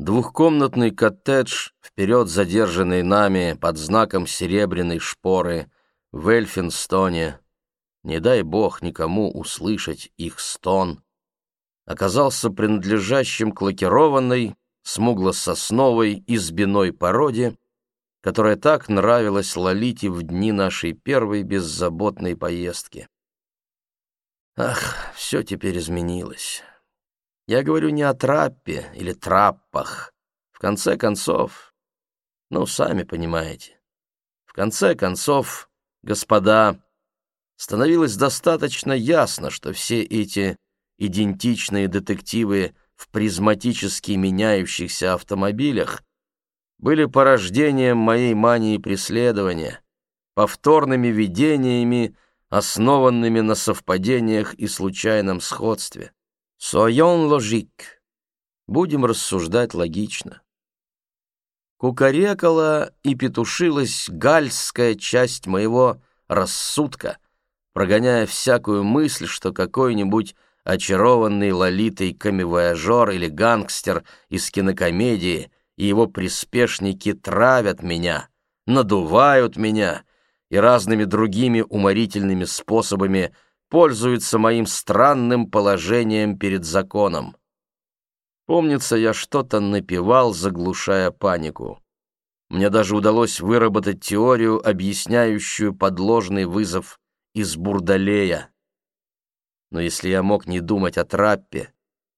Двухкомнатный коттедж, вперед задержанный нами под знаком серебряной шпоры, в Эльфинстоне, не дай бог никому услышать их стон, оказался принадлежащим к лакированной, смугло-сосновой избиной породе, которая так нравилась Лолите в дни нашей первой беззаботной поездки. Ах, все теперь изменилось. Я говорю не о траппе или траппах. В конце концов, ну, сами понимаете. В конце концов, господа, становилось достаточно ясно, что все эти идентичные детективы в призматически меняющихся автомобилях были порождением моей мании преследования, повторными видениями, основанными на совпадениях и случайном сходстве. Соyon логик. Будем рассуждать логично. Кукарекала и петушилась гальская часть моего рассудка, прогоняя всякую мысль, что какой-нибудь очарованный лолитой камевояжер или гангстер из кинокомедии и его приспешники травят меня, надувают меня и разными другими уморительными способами пользуются моим странным положением перед законом. Помнится, я что-то напевал, заглушая панику. Мне даже удалось выработать теорию, объясняющую подложный вызов из бурдалея. Но если я мог не думать о траппе,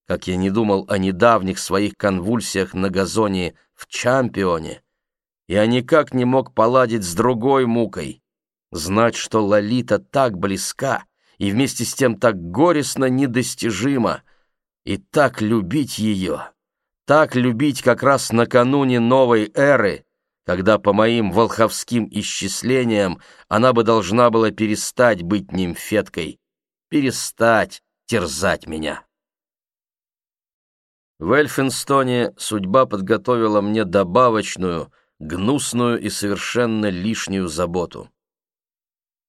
как я не думал о недавних своих конвульсиях на газоне в Чампионе, я никак не мог поладить с другой мукой, знать, что Лолита так близка и вместе с тем так горестно недостижима, и так любить ее, так любить как раз накануне новой эры, когда, по моим волховским исчислениям, она бы должна была перестать быть нимфеткой, перестать терзать меня. В Эльфинстоне судьба подготовила мне добавочную, гнусную и совершенно лишнюю заботу.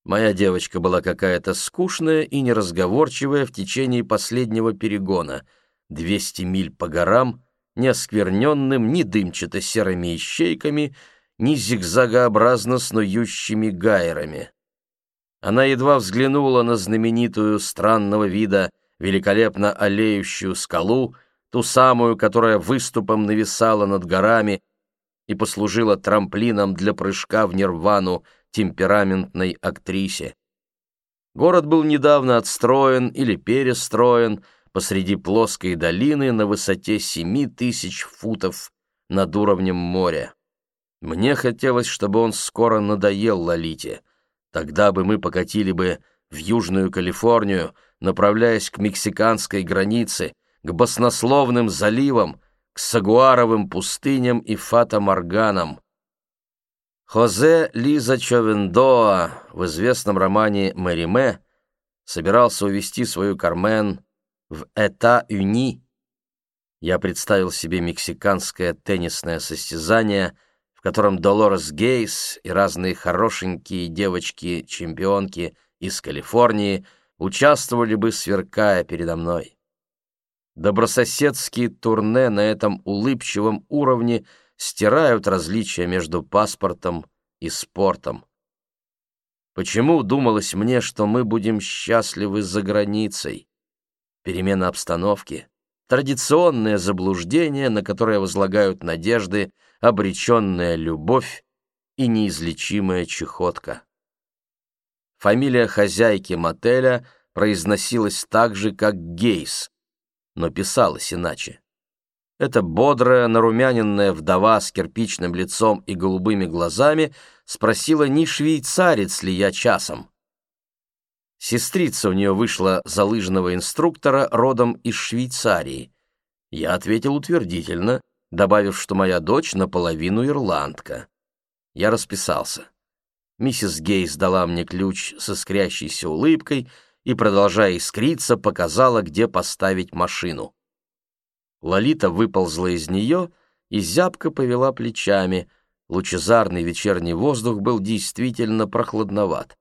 Моя девочка была какая-то скучная и неразговорчивая в течение последнего перегона, 200 миль по горам, не оскверненным ни дымчато-серыми ищейками, ни зигзагообразно снующими гайрами. Она едва взглянула на знаменитую странного вида великолепно олеющую скалу, ту самую, которая выступом нависала над горами и послужила трамплином для прыжка в нирвану темпераментной актрисе. Город был недавно отстроен или перестроен посреди плоской долины на высоте семи тысяч футов над уровнем моря. Мне хотелось, чтобы он скоро надоел Лолите — Тогда бы мы покатили бы в Южную Калифорнию, направляясь к мексиканской границе, к баснословным заливам, к Сагуаровым пустыням и Фата-Морганам. Хозе Лиза Човендоа в известном романе «Мэриме» собирался увезти свою Кармен в Эта-Юни. Я представил себе мексиканское теннисное состязание — котором Долорес Гейс и разные хорошенькие девочки-чемпионки из Калифорнии участвовали бы, сверкая передо мной. Добрососедские турне на этом улыбчивом уровне стирают различия между паспортом и спортом. Почему думалось мне, что мы будем счастливы за границей? Перемена обстановки, традиционное заблуждение, на которое возлагают надежды обреченная любовь и неизлечимая чехотка. Фамилия хозяйки мотеля произносилась так же, как Гейс, но писалась иначе. Эта бодрая, нарумяненная вдова с кирпичным лицом и голубыми глазами спросила, не швейцарец ли я часом. Сестрица у нее вышла за лыжного инструктора родом из Швейцарии. Я ответил утвердительно — добавив, что моя дочь наполовину ирландка. Я расписался. Миссис Гейс дала мне ключ со искрящейся улыбкой и, продолжая искриться, показала, где поставить машину. Лолита выползла из нее и зябко повела плечами. Лучезарный вечерний воздух был действительно прохладноват.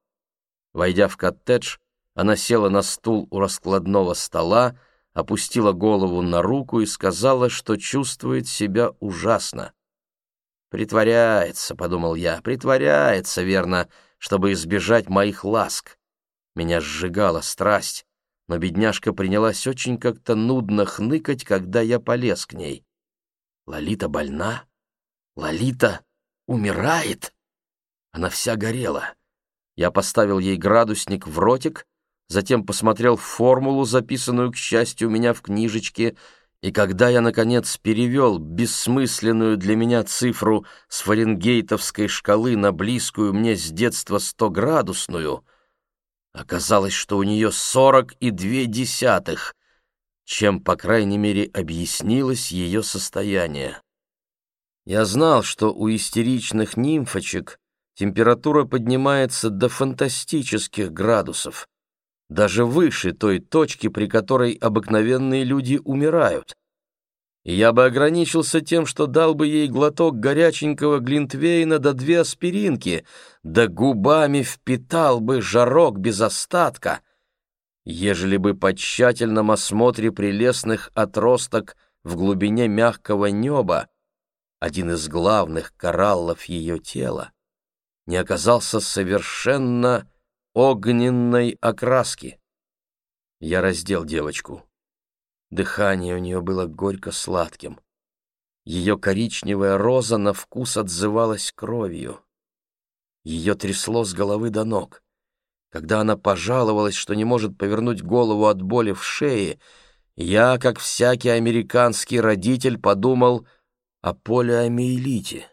Войдя в коттедж, она села на стул у раскладного стола, опустила голову на руку и сказала, что чувствует себя ужасно. «Притворяется», — подумал я, — «притворяется, верно, чтобы избежать моих ласк». Меня сжигала страсть, но бедняжка принялась очень как-то нудно хныкать, когда я полез к ней. «Лолита больна? Лолита умирает?» Она вся горела. Я поставил ей градусник в ротик, затем посмотрел формулу, записанную, к счастью, у меня в книжечке, и когда я, наконец, перевел бессмысленную для меня цифру с фаренгейтовской шкалы на близкую мне с детства стоградусную, оказалось, что у нее сорок и две десятых, чем, по крайней мере, объяснилось ее состояние. Я знал, что у истеричных нимфочек температура поднимается до фантастических градусов, даже выше той точки, при которой обыкновенные люди умирают. И я бы ограничился тем, что дал бы ей глоток горяченького глинтвейна да две аспиринки, да губами впитал бы жарок без остатка, ежели бы по тщательном осмотре прелестных отросток в глубине мягкого неба один из главных кораллов ее тела не оказался совершенно огненной окраски. Я раздел девочку. Дыхание у нее было горько-сладким. Ее коричневая роза на вкус отзывалась кровью. Ее трясло с головы до ног. Когда она пожаловалась, что не может повернуть голову от боли в шее, я, как всякий американский родитель, подумал о полиомиелите.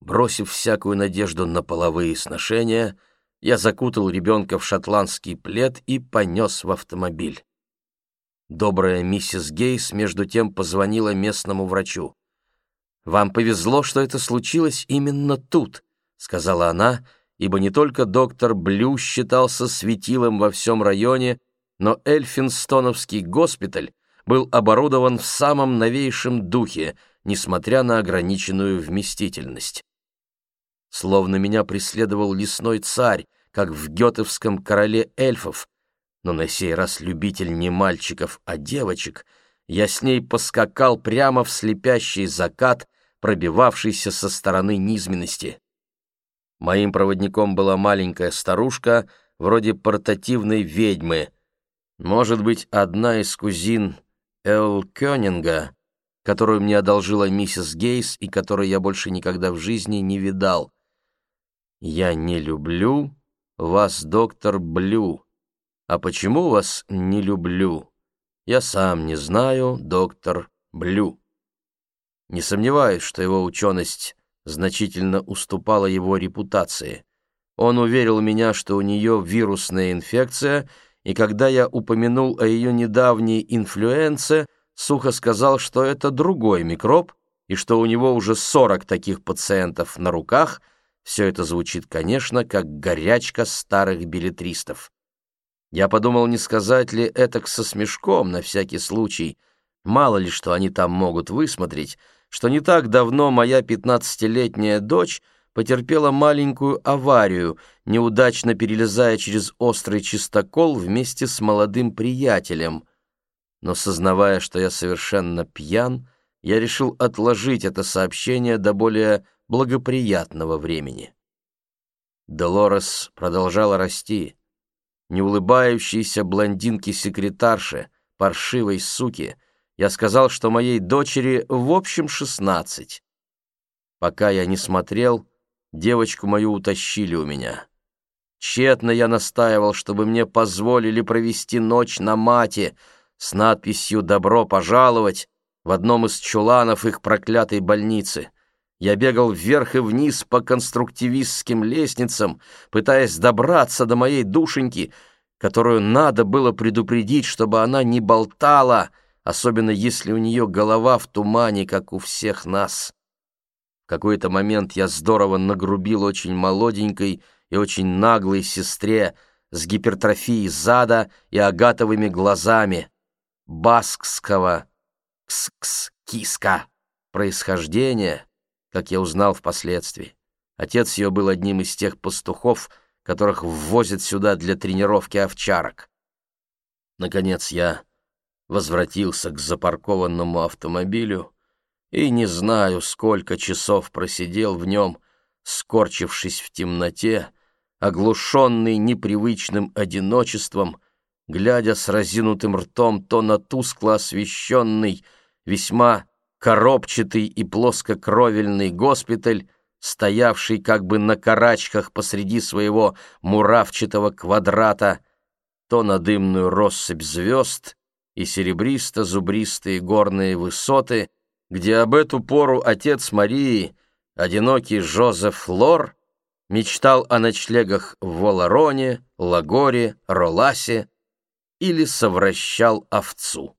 Бросив всякую надежду на половые сношения, я закутал ребенка в шотландский плед и понес в автомобиль. Добрая миссис Гейс между тем позвонила местному врачу. «Вам повезло, что это случилось именно тут», — сказала она, ибо не только доктор Блю считался светилом во всем районе, но Эльфинстоновский госпиталь был оборудован в самом новейшем духе, несмотря на ограниченную вместительность. Словно меня преследовал лесной царь, как в гетовском короле эльфов, но на сей раз любитель не мальчиков, а девочек, я с ней поскакал прямо в слепящий закат, пробивавшийся со стороны низменности. Моим проводником была маленькая старушка, вроде портативной ведьмы, может быть, одна из кузин Эл Кёнинга, которую мне одолжила миссис Гейс и которую я больше никогда в жизни не видал. «Я не люблю вас, доктор Блю. А почему вас не люблю? Я сам не знаю, доктор Блю». Не сомневаюсь, что его ученость значительно уступала его репутации. Он уверил меня, что у нее вирусная инфекция, и когда я упомянул о ее недавней инфлюенце, сухо сказал, что это другой микроб, и что у него уже 40 таких пациентов на руках – все это звучит, конечно, как горячка старых билетристов. Я подумал, не сказать ли это со смешком на всякий случай. Мало ли, что они там могут высмотреть, что не так давно моя пятнадцатилетняя дочь потерпела маленькую аварию, неудачно перелезая через острый чистокол вместе с молодым приятелем. Но сознавая, что я совершенно пьян, я решил отложить это сообщение до более благоприятного времени. Долорес продолжала расти. Неулыбающейся блондинке-секретарше, паршивой суке, я сказал, что моей дочери в общем шестнадцать. Пока я не смотрел, девочку мою утащили у меня. Тщетно я настаивал, чтобы мне позволили провести ночь на мате с надписью «Добро пожаловать» в одном из чуланов их проклятой больницы. Я бегал вверх и вниз по конструктивистским лестницам, пытаясь добраться до моей душеньки, которую надо было предупредить, чтобы она не болтала, особенно если у нее голова в тумане, как у всех нас. В какой-то момент я здорово нагрубил очень молоденькой и очень наглой сестре с гипертрофией зада и агатовыми глазами, баскского кс-кс-киска происхождения, как я узнал впоследствии. Отец ее был одним из тех пастухов, которых ввозят сюда для тренировки овчарок. Наконец я возвратился к запаркованному автомобилю и не знаю, сколько часов просидел в нем, скорчившись в темноте, оглушенный непривычным одиночеством, глядя с разинутым ртом то на тускло освещенный, весьма коробчатый и плоскокровельный госпиталь, стоявший как бы на карачках посреди своего муравчатого квадрата, то на дымную россыпь звезд и серебристо-зубристые горные высоты, где об эту пору отец Марии, одинокий Жозеф Лор, мечтал о ночлегах в Волароне, Лагоре, Роласе или совращал овцу.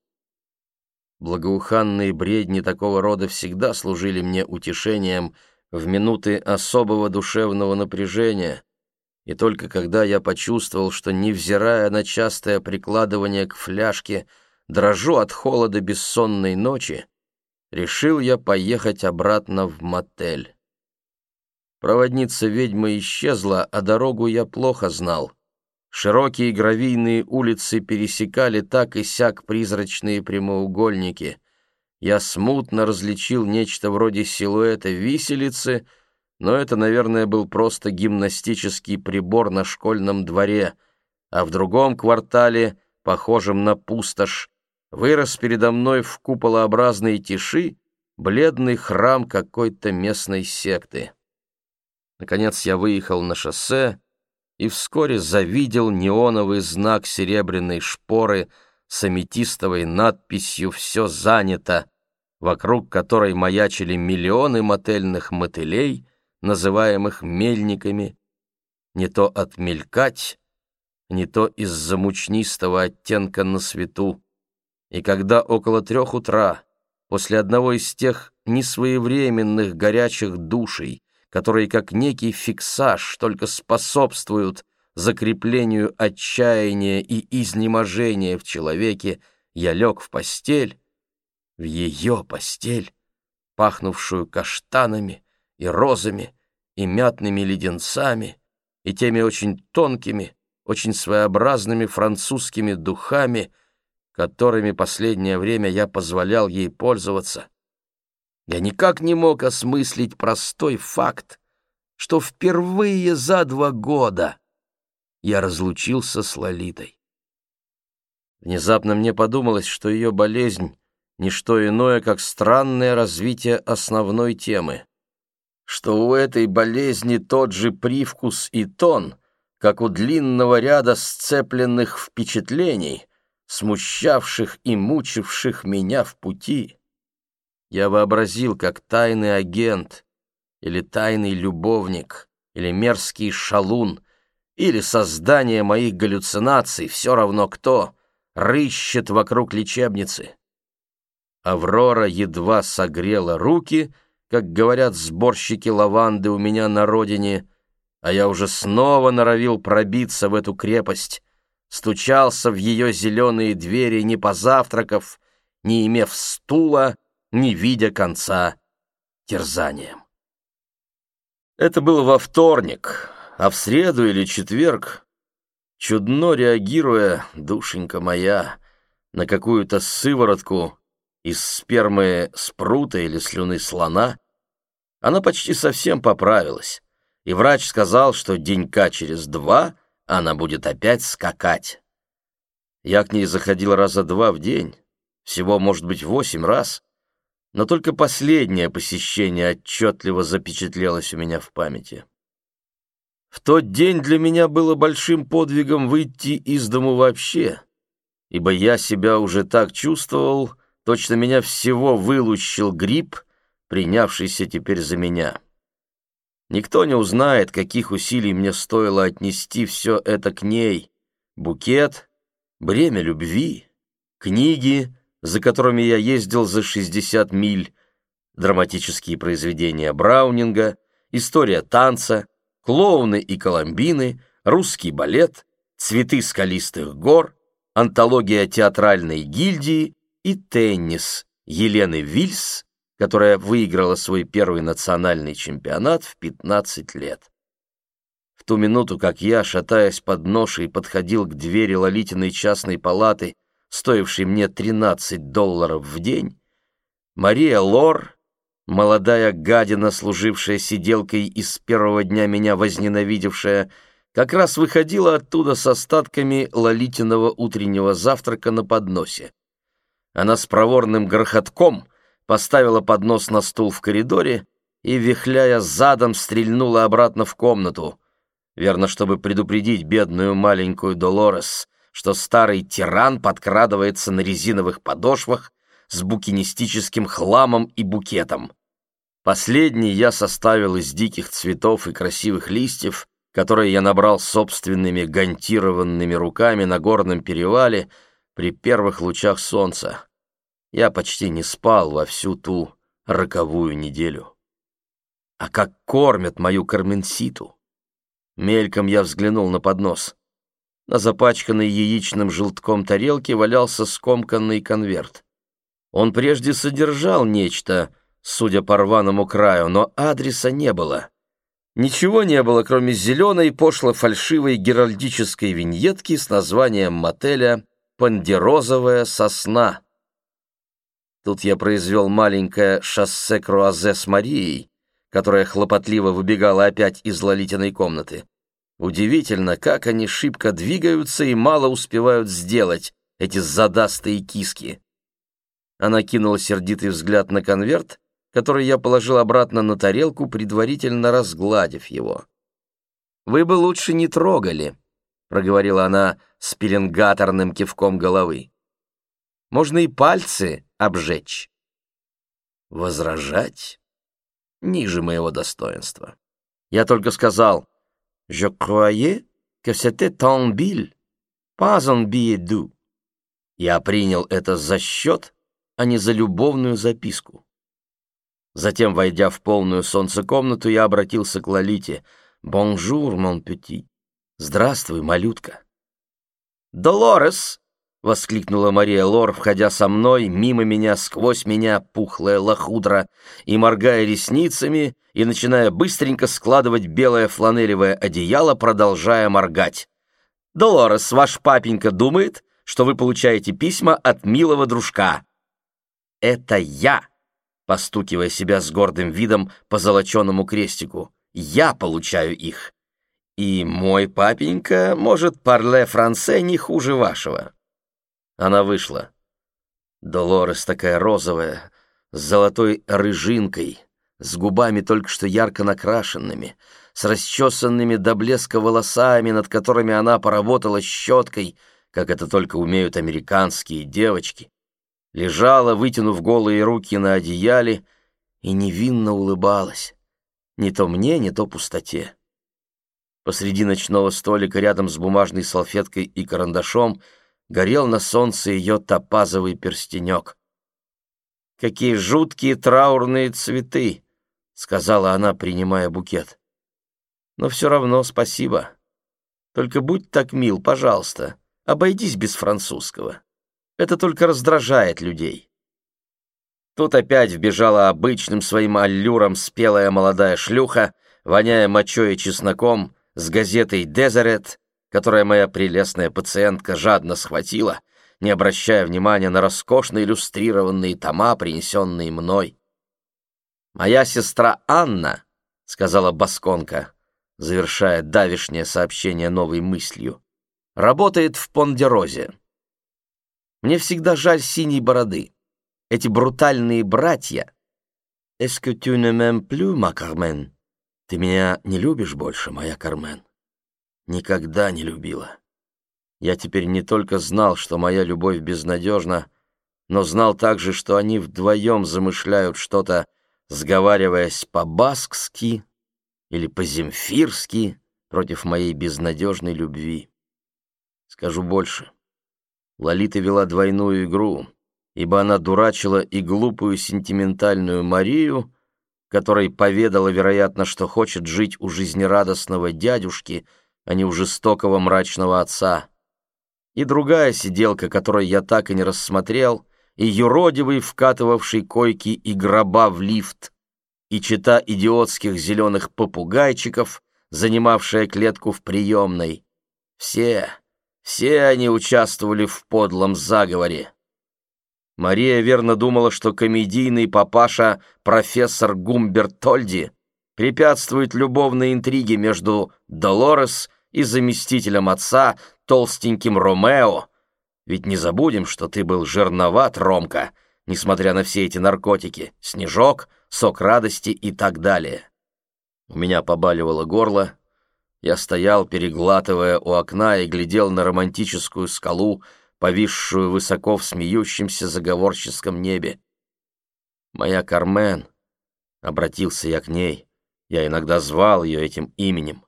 Благоуханные бредни такого рода всегда служили мне утешением в минуты особого душевного напряжения, и только когда я почувствовал, что, невзирая на частое прикладывание к фляжке, дрожу от холода бессонной ночи, решил я поехать обратно в мотель. Проводница ведьмы исчезла, а дорогу я плохо знал. Широкие гравийные улицы пересекали так и сяк призрачные прямоугольники. Я смутно различил нечто вроде силуэта виселицы, но это, наверное, был просто гимнастический прибор на школьном дворе, а в другом квартале, похожем на пустошь, вырос передо мной в куполообразной тиши бледный храм какой-то местной секты. Наконец я выехал на шоссе, и вскоре завидел неоновый знак серебряной шпоры с аметистовой надписью «Все занято», вокруг которой маячили миллионы мотельных мотылей, называемых мельниками, не то отмелькать, не то из-за мучнистого оттенка на свету. И когда около трех утра, после одного из тех несвоевременных горячих душей, которые как некий фиксаж только способствуют закреплению отчаяния и изнеможения в человеке, я лег в постель, в ее постель, пахнувшую каштанами и розами и мятными леденцами и теми очень тонкими, очень своеобразными французскими духами, которыми последнее время я позволял ей пользоваться, я никак не мог осмыслить простой факт, что впервые за два года я разлучился с Лолитой. Внезапно мне подумалось, что ее болезнь — не что иное, как странное развитие основной темы, что у этой болезни тот же привкус и тон, как у длинного ряда сцепленных впечатлений, смущавших и мучивших меня в пути. Я вообразил, как тайный агент, или тайный любовник, или мерзкий шалун, или создание моих галлюцинаций, все равно кто, рыщет вокруг лечебницы. Аврора едва согрела руки, как говорят сборщики лаванды у меня на родине, а я уже снова норовил пробиться в эту крепость, стучался в ее зеленые двери, не позавтракав, не имев стула, не видя конца терзаниям. Это было во вторник, а в среду или четверг, чудно реагируя, душенька моя, на какую-то сыворотку из спермы спрута или слюны слона, она почти совсем поправилась, и врач сказал, что денька через два она будет опять скакать. Я к ней заходил раза два в день, всего, может быть, восемь раз, но только последнее посещение отчетливо запечатлелось у меня в памяти. В тот день для меня было большим подвигом выйти из дому вообще, ибо я себя уже так чувствовал, точно меня всего вылущил гриб, принявшийся теперь за меня. Никто не узнает, каких усилий мне стоило отнести все это к ней. Букет, бремя любви, книги, за которыми я ездил за 60 миль, драматические произведения Браунинга, история танца, клоуны и коломбины, русский балет, цветы скалистых гор, антология театральной гильдии и теннис Елены Вильс, которая выиграла свой первый национальный чемпионат в 15 лет. В ту минуту, как я, шатаясь под ношей, подходил к двери Лолитиной частной палаты стоивший мне 13 долларов в день, Мария Лор, молодая гадина, служившая сиделкой и с первого дня меня возненавидевшая, как раз выходила оттуда с остатками лолитиного утреннего завтрака на подносе. Она с проворным грохотком поставила поднос на стул в коридоре и, вихляя задом, стрельнула обратно в комнату. Верно, чтобы предупредить бедную маленькую Долорес, что старый тиран подкрадывается на резиновых подошвах с букинистическим хламом и букетом. Последний я составил из диких цветов и красивых листьев, которые я набрал собственными гантированными руками на горном перевале при первых лучах солнца. Я почти не спал во всю ту роковую неделю. А как кормят мою карменситу! Мельком я взглянул на поднос. На запачканной яичным желтком тарелке валялся скомканный конверт. Он прежде содержал нечто, судя по рваному краю, но адреса не было. Ничего не было, кроме зеленой пошло-фальшивой геральдической виньетки с названием мотеля «Пандерозовая сосна». Тут я произвел маленькое шоссе Круазе с Марией, которая хлопотливо выбегала опять из лолитиной комнаты. Удивительно, как они шибко двигаются и мало успевают сделать, эти задастые киски. Она кинула сердитый взгляд на конверт который я положил обратно на тарелку, предварительно разгладив его. «Вы бы лучше не трогали», — проговорила она с пеленгаторным кивком головы. «Можно и пальцы обжечь». Возражать ниже моего достоинства. Я только сказал «Je croyais que c'était un bill, pas un billet doux». Я принял это за счет, а не за любовную записку. Затем, войдя в полную солнце комнату, я обратился к Лолите. «Bonjour, mon petit». «Здравствуй, малютка». «Долорес!» — воскликнула Мария Лор, входя со мной, мимо меня, сквозь меня, пухлая лохудра, и моргая ресницами, и начиная быстренько складывать белое фланелевое одеяло, продолжая моргать. «Долорес, ваш папенька думает, что вы получаете письма от милого дружка». «Это я!» постукивая себя с гордым видом по золоченому крестику. «Я получаю их. И мой папенька может парле франце не хуже вашего». Она вышла. Долорес такая розовая, с золотой рыжинкой, с губами только что ярко накрашенными, с расчесанными до блеска волосами, над которыми она поработала щеткой, как это только умеют американские девочки, лежала, вытянув голые руки на одеяле, и невинно улыбалась. Не то мне, не то пустоте. Посреди ночного столика рядом с бумажной салфеткой и карандашом горел на солнце ее топазовый перстенек. «Какие жуткие траурные цветы!» — сказала она, принимая букет. «Но все равно спасибо. Только будь так мил, пожалуйста, обойдись без французского». Это только раздражает людей. Тут опять вбежала обычным своим аллюром спелая молодая шлюха, воняя мочой и чесноком, с газетой «Дезерет», которая моя прелестная пациентка жадно схватила, не обращая внимания на роскошно иллюстрированные тома, принесенные мной. «Моя сестра Анна», — сказала Басконка, завершая давишнее сообщение новой мыслью, — «работает в Пондерозе. Мне всегда жаль синей бороды. Эти брутальные братья. «Est-ce que tu ne m'aimes plus, ma Carmen?» «Ты меня не любишь больше, моя Кармен?» «Никогда не любила. Я теперь не только знал, что моя любовь безнадежна, но знал также, что они вдвоем замышляют что-то, сговариваясь по-баскски или по-земфирски против моей безнадежной любви. Скажу больше. Лолита вела двойную игру, ибо она дурачила и глупую сентиментальную Марию, которой поведала, вероятно, что хочет жить у жизнерадостного дядюшки, а не у жестокого мрачного отца. И другая сиделка, которой я так и не рассмотрел, и юродивый, вкатывавший койки и гроба в лифт, и чита идиотских зеленых попугайчиков, занимавшая клетку в приемной. Все, Все они участвовали в подлом заговоре. Мария верно думала, что комедийный папаша профессор Гумберт Тольди препятствует любовной интриге между Долорес и заместителем отца, толстеньким Ромео. Ведь не забудем, что ты был жирноват, Ромка, несмотря на все эти наркотики, снежок, сок радости и так далее. У меня побаливало горло. Я стоял, переглатывая у окна, и глядел на романтическую скалу, повисшую высоко в смеющемся заговорческом небе. «Моя Кармен», — обратился я к ней, я иногда звал ее этим именем.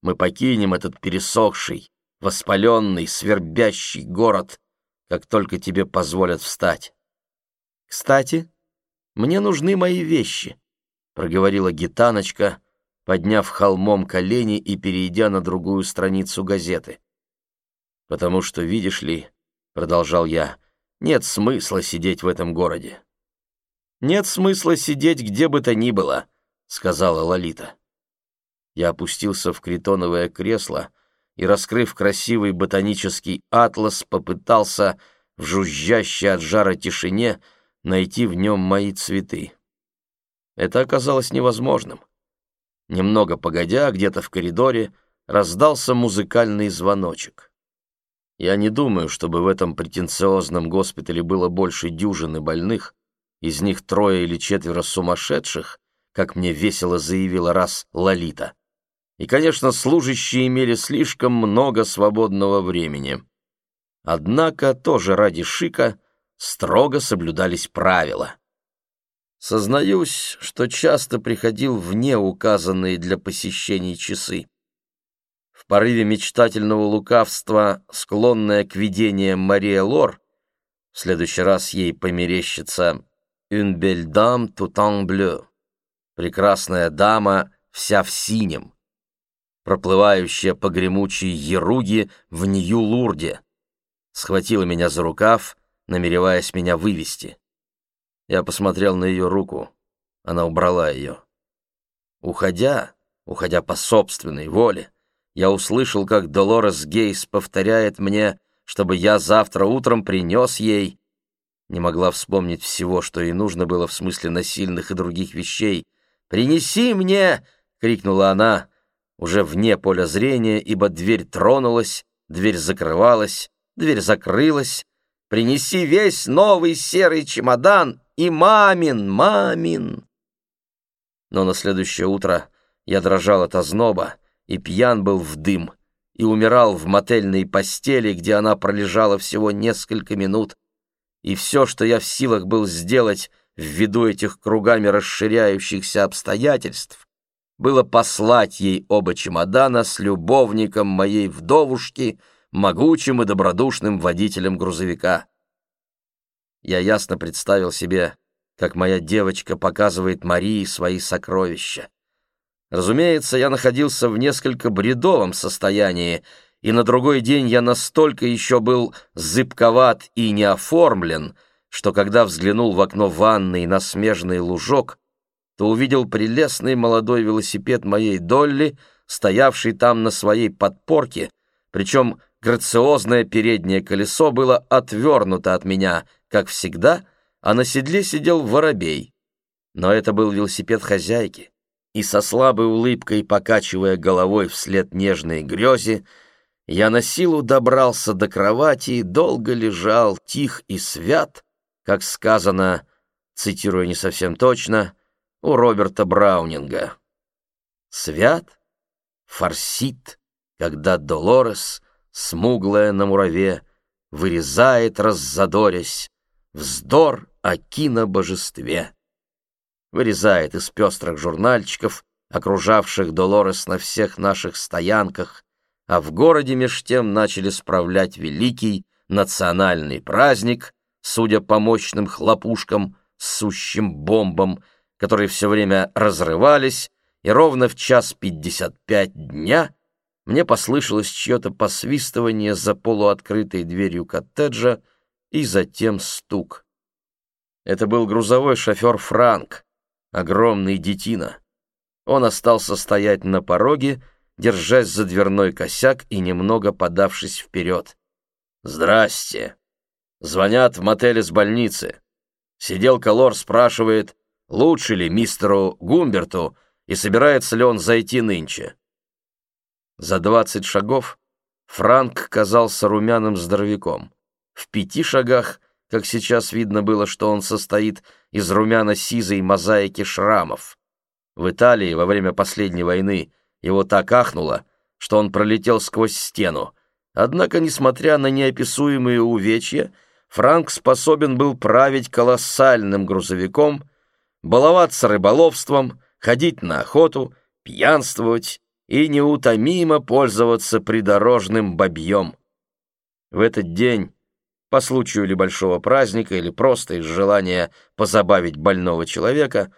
«Мы покинем этот пересохший, воспаленный, свербящий город, как только тебе позволят встать». «Кстати, мне нужны мои вещи», — проговорила гитаночка, подняв холмом колени и перейдя на другую страницу газеты. «Потому что, видишь ли, продолжал я, нет смысла сидеть в этом городе. Нет смысла сидеть где бы то ни было, сказала Лолита. Я опустился в критоновое кресло и, раскрыв красивый ботанический атлас, попытался в жужжащей от жара тишине найти в нем мои цветы. Это оказалось невозможным. Немного погодя, где-то в коридоре, раздался музыкальный звоночек. Я не думаю, чтобы в этом претенциозном госпитале было больше дюжины больных, из них трое или четверо сумасшедших, как мне весело заявила раз Лолита. И, конечно, служащие имели слишком много свободного времени. Однако, тоже ради шика, строго соблюдались правила. Сознаюсь, что часто приходил вне указанные для посещений часы. В порыве мечтательного лукавства, склонная к видениям Мария Лор, в следующий раз ей померещится «Une belle dame tout en bleu» — «Прекрасная дама, вся в синем», проплывающая по гремучей Еруге в Нью-Лурде, схватила меня за рукав, намереваясь меня вывести. Я посмотрел на ее руку, она убрала ее. Уходя, уходя по собственной воле, я услышал, как Долорес Гейс повторяет мне, чтобы я завтра утром принес ей... Не могла вспомнить всего, что ей нужно было в смысле насильных и других вещей. «Принеси мне!» — крикнула она, уже вне поля зрения, ибо дверь тронулась, дверь закрывалась, дверь закрылась. «Принеси весь новый серый чемодан и мамин, мамин!» Но на следующее утро я дрожал от озноба, и пьян был в дым, и умирал в мотельной постели, где она пролежала всего несколько минут, и все, что я в силах был сделать ввиду этих кругами расширяющихся обстоятельств, было послать ей оба чемодана с любовником моей вдовушки, могучим и добродушным водителем грузовика. Я ясно представил себе, как моя девочка показывает Марии свои сокровища. Разумеется, я находился в несколько бредовом состоянии, и на другой день я настолько еще был зыбковат и неоформлен, что когда взглянул в окно ванной на смежный лужок, то увидел прелестный молодой велосипед моей Долли, стоявший там на своей подпорке, причем грациозное переднее колесо было отвернуто от меня, как всегда, а на седле сидел воробей. Но это был велосипед хозяйки и со слабой улыбкой, покачивая головой вслед нежной грезе, я на силу добрался до кровати и долго лежал, тих и свят, как сказано, цитируя не совсем точно, у Роберта Браунинга. Свят, форсит, когда Долорес, смуглая на мураве, вырезает, раззадорясь, вздор о кинобожестве вырезает из пестрых журнальчиков, окружавших Долорес на всех наших стоянках, а в городе меж тем начали справлять великий национальный праздник, судя по мощным хлопушкам, сущим бомбам, которые все время разрывались, и ровно в час пятьдесят пять дня мне послышалось чье-то посвистывание за полуоткрытой дверью коттеджа и затем стук. Это был грузовой шофер Франк, огромный детина. Он остался стоять на пороге держась за дверной косяк и немного подавшись вперед. «Здрасте!» Звонят в мотеле с больницы. Сидел Колор спрашивает, лучше ли мистеру Гумберту и собирается ли он зайти нынче. За двадцать шагов Франк казался румяным здоровяком. В пяти шагах, как сейчас видно было, что он состоит из румяно-сизой мозаики шрамов. В Италии во время последней войны его так ахнуло, что он пролетел сквозь стену. Однако, несмотря на неописуемые увечья, Франк способен был править колоссальным грузовиком, баловаться рыболовством, ходить на охоту, пьянствовать и неутомимо пользоваться придорожным бобьем. В этот день, по случаю или большого праздника, или просто из желания позабавить больного человека,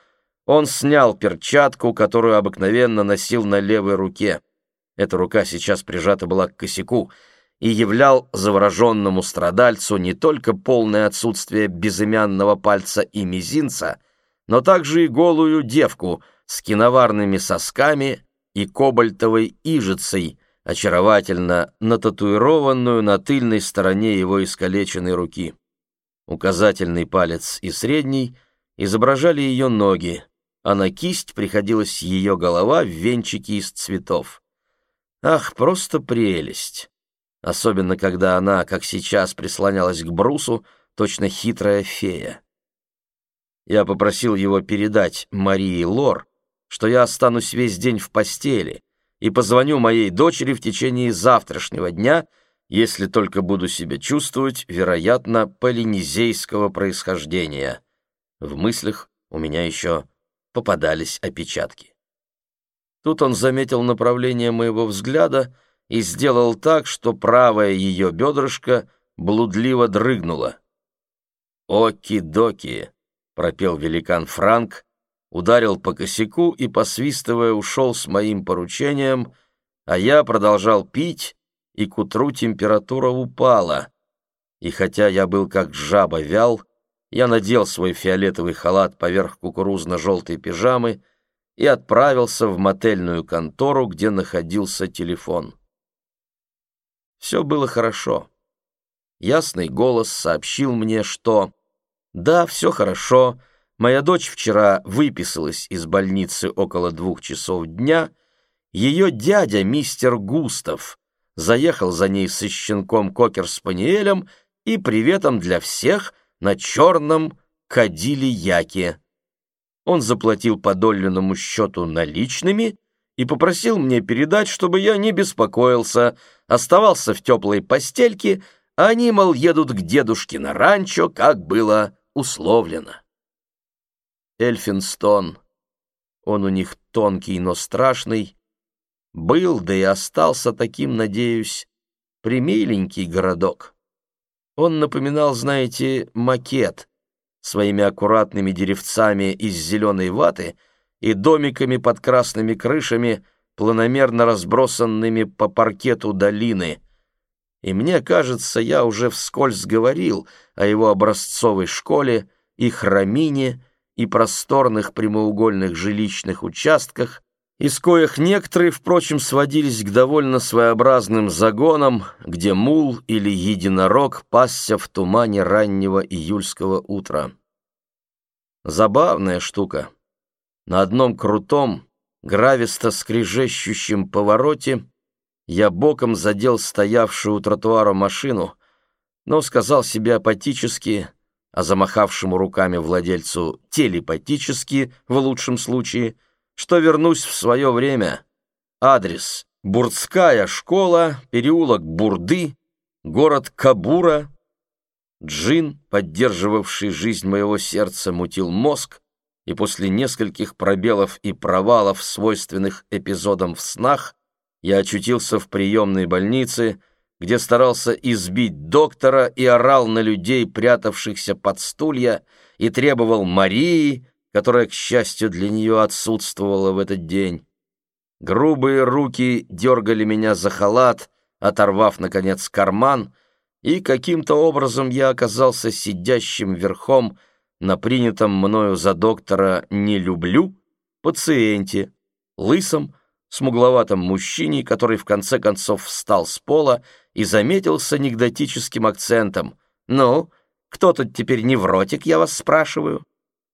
он снял перчатку, которую обыкновенно носил на левой руке. Эта рука сейчас прижата была к косяку — и являл завороженному страдальцу не только полное отсутствие безымянного пальца и мизинца, но также и голую девку с киноварными сосками и кобальтовой ижицей, очаровательно нататуированную на тыльной стороне его искалеченной руки. Указательный палец и средний изображали ее ноги, а на кисть приходилась ее голова в венчике из цветов. Ах, просто прелесть! особенно когда она, как сейчас, прислонялась к брусу, точно хитрая фея. Я попросил его передать Марии Лор, что я останусь весь день в постели и позвоню моей дочери в течение завтрашнего дня, если только буду себя чувствовать, вероятно, полинезейского происхождения. В мыслях у меня еще попадались опечатки. Тут он заметил направление моего взгляда — и сделал так, что правое ее бедрышко блудливо дрыгнуло. «Оки-доки!» — пропел великан Франк, ударил по косяку и, посвистывая, ушел с моим поручением, а я продолжал пить, и к утру температура упала. И хотя я был как жаба вял, я надел свой фиолетовый халат поверх кукурузно-желтой пижамы и отправился в мотельную контору, где находился телефон. Все было хорошо. Ясный голос сообщил мне, что «Да, все хорошо. Моя дочь вчера выписалась из больницы около двух часов дня. Ее дядя, мистер Густав, заехал за ней со щенком Кокер-спаниелем и приветом для всех на черном кадиле-яке. Он заплатил по доленному счету наличными — и попросил мне передать, чтобы я не беспокоился, оставался в теплой постельке, а они, мол, едут к дедушке на ранчо, как было условлено. Эльфинстон, он у них тонкий, но страшный, был, да и остался таким, надеюсь, примиленький городок. Он напоминал, знаете, макет своими аккуратными деревцами из зеленой ваты — и домиками под красными крышами, планомерно разбросанными по паркету долины. И мне кажется, я уже вскользь говорил о его образцовой школе и храмине, и просторных прямоугольных жилищных участках, из коих некоторые, впрочем, сводились к довольно своеобразным загонам, где мул или единорог пасся в тумане раннего июльского утра. Забавная штука. На одном крутом, грависто-скрежещущем повороте я боком задел стоявшую у тротуара машину, но сказал себе апатически, а замахавшему руками владельцу телепатически, в лучшем случае, что вернусь в свое время. Адрес — Бурдская школа, переулок Бурды, город Кабура. Джин, поддерживавший жизнь моего сердца, мутил мозг, и после нескольких пробелов и провалов, свойственных эпизодам в снах, я очутился в приемной больнице, где старался избить доктора и орал на людей, прятавшихся под стулья, и требовал Марии, которая, к счастью, для нее отсутствовала в этот день. Грубые руки дергали меня за халат, оторвав, наконец, карман, и каким-то образом я оказался сидящим верхом на принятом мною за доктора «не люблю» пациенте, лысом, смугловатом мужчине, который в конце концов встал с пола и заметил с анекдотическим акцентом. «Ну, кто тут теперь невротик, я вас спрашиваю?»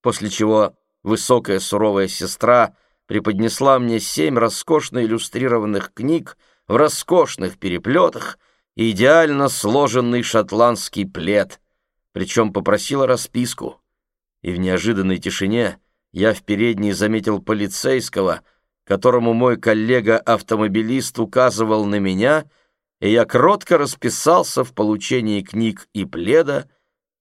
После чего высокая суровая сестра преподнесла мне семь роскошно иллюстрированных книг в роскошных переплетах и идеально сложенный шотландский плед, причем попросила расписку. И в неожиданной тишине я в передней заметил полицейского, которому мой коллега-автомобилист указывал на меня, и я кротко расписался в получении книг и пледа,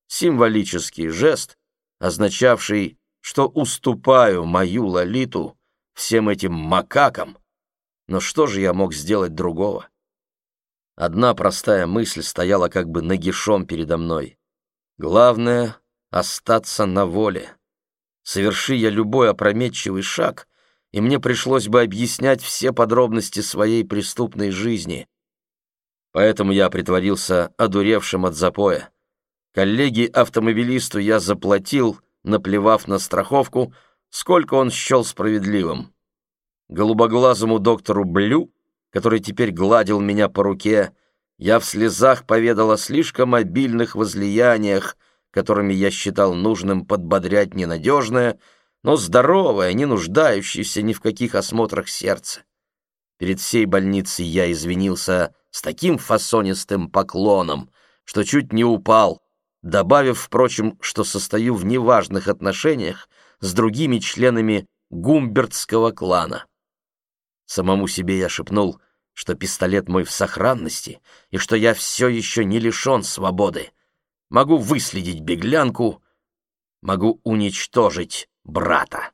символический жест, означавший, что уступаю мою Лолиту всем этим макакам. Но что же я мог сделать другого? Одна простая мысль стояла как бы нагишом передо мной. Главное — остаться на воле. Соверши я любой опрометчивый шаг, и мне пришлось бы объяснять все подробности своей преступной жизни. Поэтому я притворился одуревшим от запоя. Коллеге-автомобилисту я заплатил, наплевав на страховку, сколько он счел справедливым. Голубоглазому доктору Блю, который теперь гладил меня по руке, я в слезах поведал о слишком обильных возлияниях, которыми я считал нужным подбодрять ненадежное, но здоровое, не нуждающееся ни в каких осмотрах сердца. Перед всей больницей я извинился с таким фасонистым поклоном, что чуть не упал, добавив, впрочем, что состою в неважных отношениях с другими членами гумбертского клана. Самому себе я шепнул, что пистолет мой в сохранности и что я все еще не лишен свободы могу выследить беглянку, могу уничтожить брата.